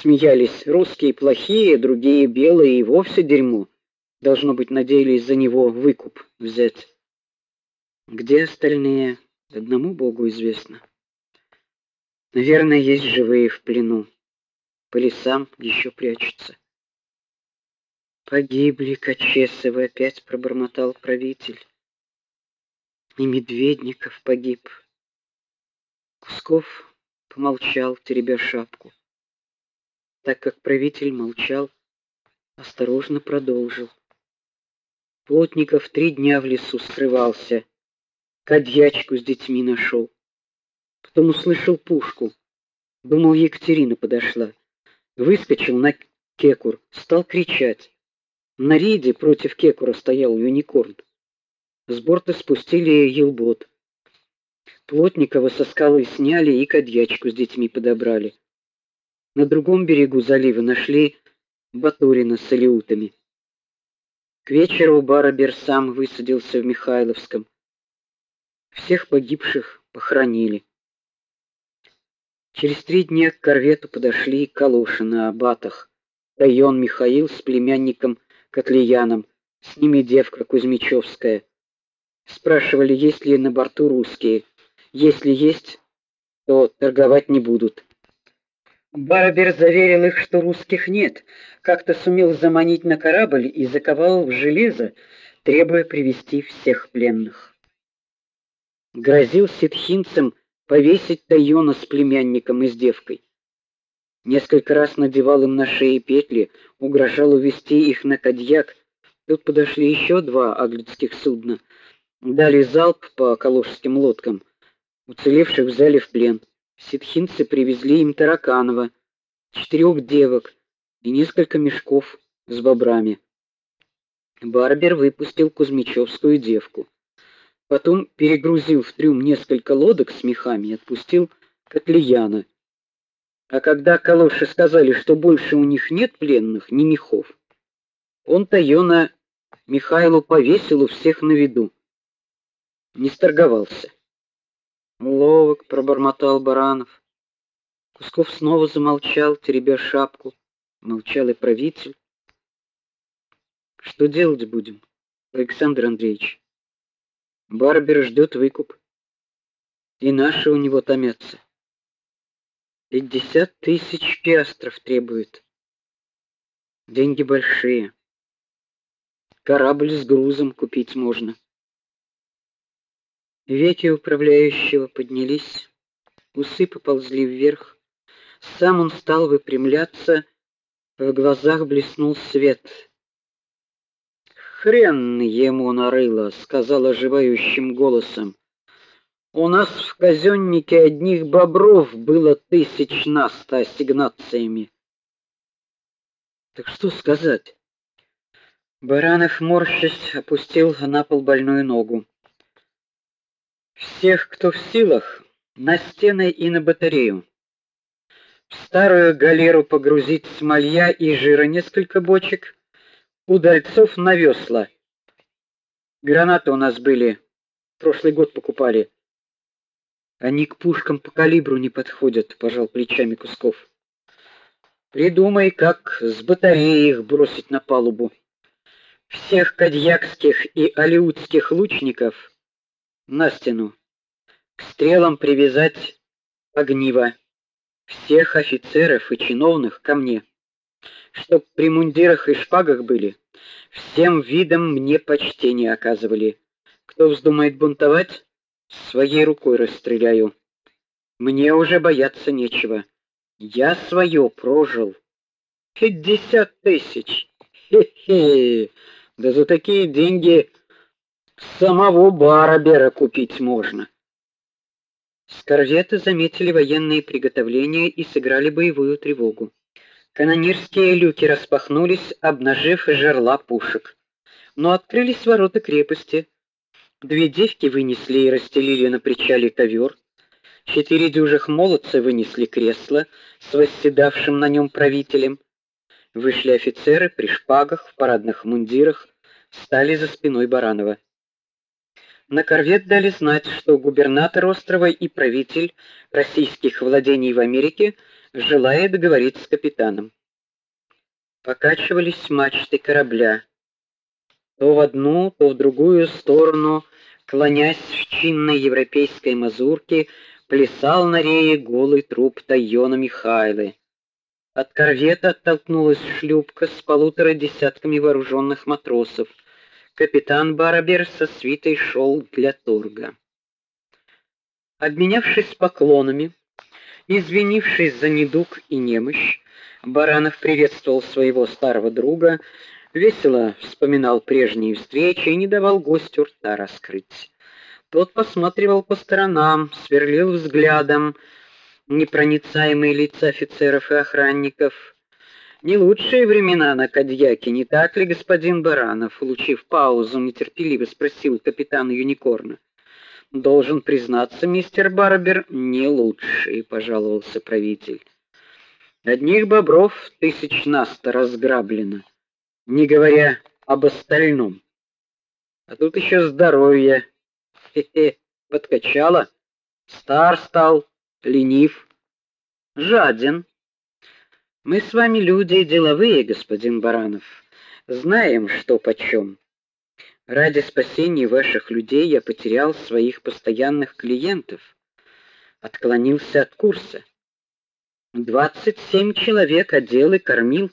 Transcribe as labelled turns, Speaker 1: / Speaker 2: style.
Speaker 1: Смеялись: "Русские плохие, другие белые и вовсе дерьмо". Должно быть, надеялись за него выкуп взять. Где остальные, одному Богу известно. Наверное, есть живые в плену. По лесам еще прячутся. Погибли Качесовы, опять пробормотал правитель. И Медведников погиб. Кусков помолчал, теребя шапку. Так как правитель молчал, осторожно продолжил. Плотников три дня в лесу скрывался, кадьячку с детьми нашел. Потом услышал пушку. Думал, Екатерина подошла. Выскочил на кекур, стал кричать. На рейде против кекура стоял юникорн. С борта спустили елбот. Плотникова со скалы сняли и кадьячку с детьми подобрали. На другом берегу залива нашли Батурина с алиутами. К вечеру Барабер сам высадился в Михайловском. Всех погибших похоронили. Через три дня к корвету подошли калоши на абатах. Район Михаил с племянником Котлеяном, с ними девка Кузьмичевская. Спрашивали, есть ли на борту русские. Если есть, то торговать не будут. Барбер заверил их, что русских нет. Как-то сумел заманить на корабль и заковал в железо, требуя привести всех пленных. Грозил ситхинцам повесить Тайона с племянником и с девкой. Несколько раз надевал им на шеи петли, угрожал увести их на Кадьяк. Тут подошли еще два аглицких судна, дали залп по калужским лодкам. Уцелевших взяли в плен. Ситхинцы привезли им Тараканова, четырех девок и несколько мешков с бобрами. Барбер выпустил Кузьмичевскую девку. Потом перегрузил в трюм несколько лодок с мехами и отпустил Котлеяна. А когда калоши сказали, что больше у них нет пленных, ни мехов, он Тайона Михайлу повесил у всех на виду. Не сторговался. Ловок пробормотал Баранов. Кусков снова замолчал, теребя шапку. Молчал и правитель. Что делать будем, Александр Андреевич? Барбер ждет выкуп. И наши у него томятся. Пятьдесят тысяч пиастров требует. Деньги большие. Корабль с грузом купить можно. Веки управляющего поднялись, усы поползли вверх. Сам он стал выпрямляться, в глазах блеснул свет. Хрен ему нарыло, сказал оживающим голосом. У нас в казённике одних бобров было тысяч на ста ассигнациями. Так что сказать? Баранов морщась опустил на пол больную ногу. Всех, кто в силах, на стены и на батарею. В старую галеру погрузить смолья и жира несколько бочек, удальцов на весла. Гранаты у нас были, прошлый год покупали. Они к пушкам по калибру не подходят, пожал плечами Кусков. Придумай, как с батареи их бросить на палубу. Всех кадьякских и алиутских лучников на стену. К стрелам привязать огниво. Всех офицеров и чиновных ко мне. Чтоб при мундирах и шпагах были, всем видом мне почтение оказывали. Кто вздумает бунтовать, своей рукой расстреляю. Мне уже бояться нечего. Я свое прожил. Пятьдесят тысяч. Хе-хе. Да за такие деньги самого Барабера купить можно. С заметили военные приготовления и сыграли боевую тревогу. Канонирские люки распахнулись, обнажив жерла пушек. Но открылись ворота крепости. Две девки вынесли и расстелили на причале ковер. Четыре дюжих молодца вынесли кресло с восседавшим на нем правителем. Вышли офицеры при шпагах, в парадных мундирах, стали за спиной Баранова. На корвет дали знать, что губернатор острова и правитель российских владений в Америке желает говорить с капитаном. Покачивались мачты корабля. То в одну, то в другую сторону, клонясь в чинной европейской мазурке, плясал на рее голый труп Тайона Михайлы. От корвета оттолкнулась шлюпка с полутора десятками вооруженных матросов. Капитан Барабер со свитой шел для торга. Обменявшись поклонами, извинившись за недуг и немощь, Баранов приветствовал своего старого друга, весело вспоминал прежние встречи и не давал гостю рта раскрыть. Тот посматривал по сторонам, сверлил взглядом непроницаемые лица офицеров и охранников. Не лучшие времена на Кадьяке, не так ли, господин Баранов, улучив паузу, нетерпеливо спросил капитан Юникорна. Должен признаться, мистер Барбер, не лучший, пожаловался правитель. Одних бобров тысяч наста разграблено, не говоря об остальном. А тут еще здоровье. Хе-хе, подкачало. Стар стал, ленив, жаден. Мы с вами люди деловые, господин Баранов. Знаем, что почем. Ради спасения ваших людей я потерял своих постоянных клиентов, отклонился от курса. Двадцать семь человек одел и кормил.